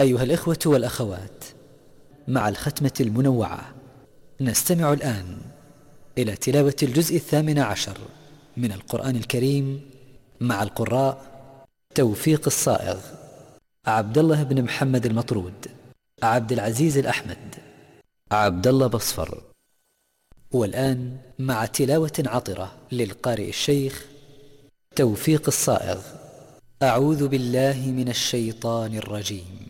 أيها الإخوة والأخوات مع الختمة المنوعة نستمع الآن إلى تلاوة الجزء الثامن عشر من القرآن الكريم مع القراء توفيق الصائغ عبد الله بن محمد المطرود عبد العزيز الأحمد عبد الله بصفر. والآن مع تلاوة عطرة للقارئ الشيخ توفيق الصائغ أعوذ بالله من الشيطان الرجيم.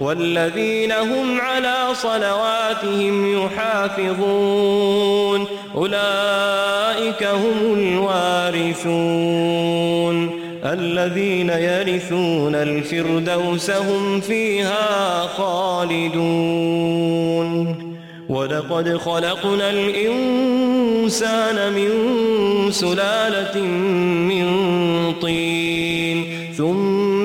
والذين هم على صلواتهم يحافظون أولئك هم الوارثون۔ الذين يرثون الفردوس هم فيها خالدون۔ وَلَقَدْ خَلَقْنَا الْإِنسَانَ مِنْ سُلَالَةٍ مِنْ طِينٍ ثُمَّ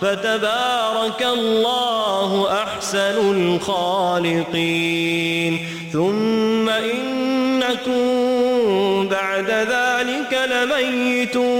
فتبارك الله أحسن الخالقين. ثم إنكم بعد ذلك لميتون.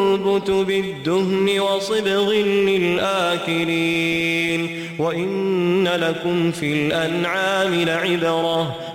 ينبت بالدهن وصبغ للآكلين وإن لكم في الأنعام لعبرة